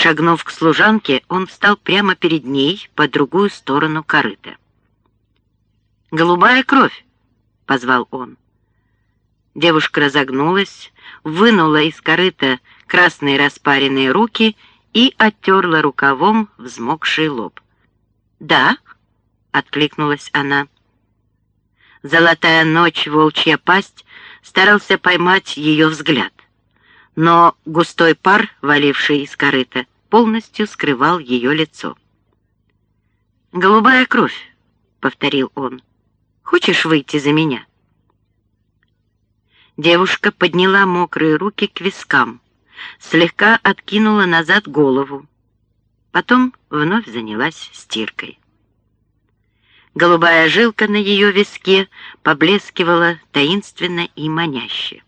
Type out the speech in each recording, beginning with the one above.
Шагнув к служанке, он встал прямо перед ней по другую сторону корыта. «Голубая кровь!» — позвал он. Девушка разогнулась, вынула из корыта красные распаренные руки и оттерла рукавом взмокший лоб. «Да?» — откликнулась она. Золотая ночь, волчья пасть, старался поймать ее взгляд. Но густой пар, валивший из корыта, полностью скрывал ее лицо. «Голубая кровь», — повторил он. «Хочешь выйти за меня?» Девушка подняла мокрые руки к вискам, слегка откинула назад голову. Потом вновь занялась стиркой. Голубая жилка на ее виске поблескивала таинственно и маняще.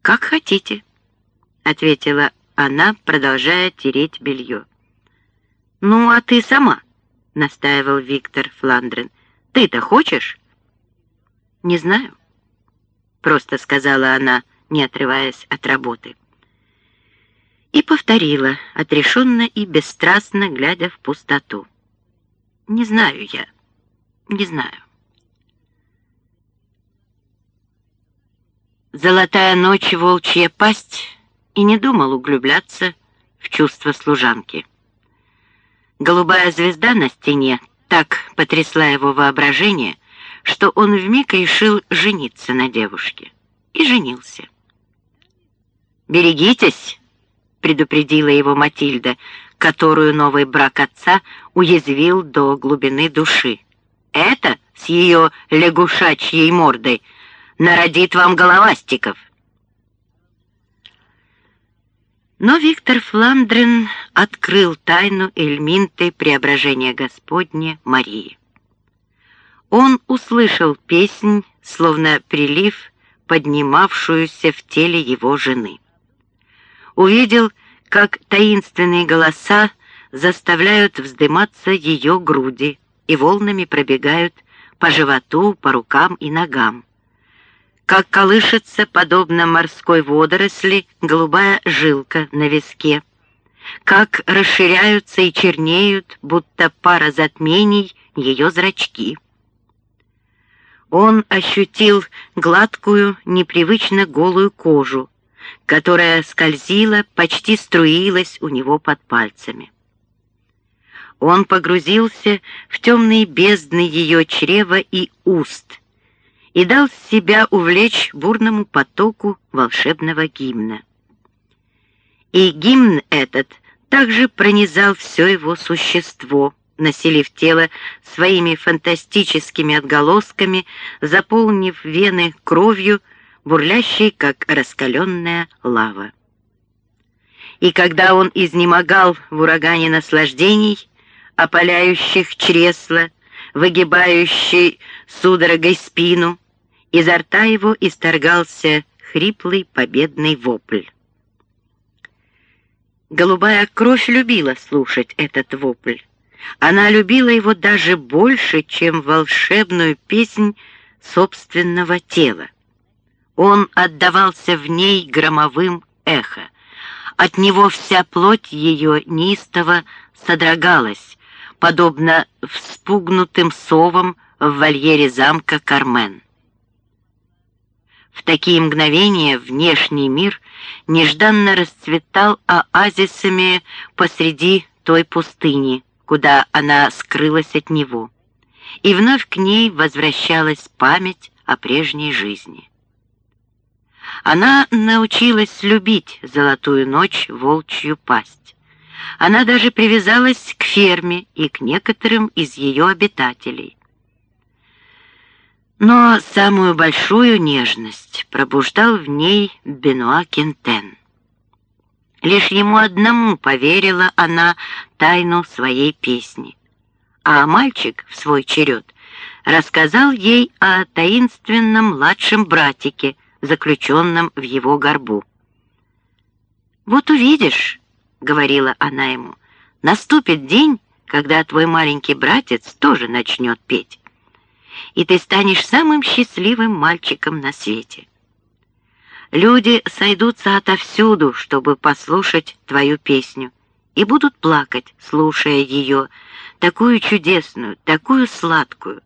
«Как хотите», — ответила она, продолжая тереть белье. «Ну, а ты сама», — настаивал Виктор Фландрен. «Ты-то хочешь?» «Не знаю», — просто сказала она, не отрываясь от работы. И повторила, отрешенно и бесстрастно, глядя в пустоту. «Не знаю я». Не знаю. Золотая ночь волчья пасть и не думал углубляться в чувства служанки. Голубая звезда на стене так потрясла его воображение, что он вмиг решил жениться на девушке. И женился. «Берегитесь!» — предупредила его Матильда, которую новый брак отца уязвил до глубины души. Это с ее лягушачьей мордой народит вам головастиков. Но Виктор Фландрен открыл тайну Эльминты преображения Господне Марии. Он услышал песнь, словно прилив, поднимавшуюся в теле его жены. Увидел, как таинственные голоса заставляют вздыматься ее груди, и волнами пробегают по животу, по рукам и ногам. Как колышется, подобно морской водоросли, голубая жилка на виске. Как расширяются и чернеют, будто пара затмений, ее зрачки. Он ощутил гладкую, непривычно голую кожу, которая скользила, почти струилась у него под пальцами. Он погрузился в темные бездны ее чрева и уст и дал себя увлечь бурному потоку волшебного гимна. И гимн этот также пронизал все его существо, населив тело своими фантастическими отголосками, заполнив вены кровью, бурлящей, как раскаленная лава. И когда он изнемогал в урагане наслаждений, опаляющих чресла, выгибающий судорогой спину, изо рта его исторгался хриплый победный вопль. Голубая кровь любила слушать этот вопль. Она любила его даже больше, чем волшебную песнь собственного тела. Он отдавался в ней громовым эхо. От него вся плоть ее неистово содрогалась, подобно вспугнутым совам в вольере замка Кармен. В такие мгновения внешний мир нежданно расцветал оазисами посреди той пустыни, куда она скрылась от него, и вновь к ней возвращалась память о прежней жизни. Она научилась любить золотую ночь волчью пасть. Она даже привязалась к ферме и к некоторым из ее обитателей. Но самую большую нежность пробуждал в ней Бенуа Кентен. Лишь ему одному поверила она тайну своей песни. А мальчик, в свой черед, рассказал ей о таинственном младшем братике, заключенном в его горбу. «Вот увидишь», говорила она ему, наступит день, когда твой маленький братец тоже начнет петь, и ты станешь самым счастливым мальчиком на свете. Люди сойдутся отовсюду, чтобы послушать твою песню, и будут плакать, слушая ее, такую чудесную, такую сладкую,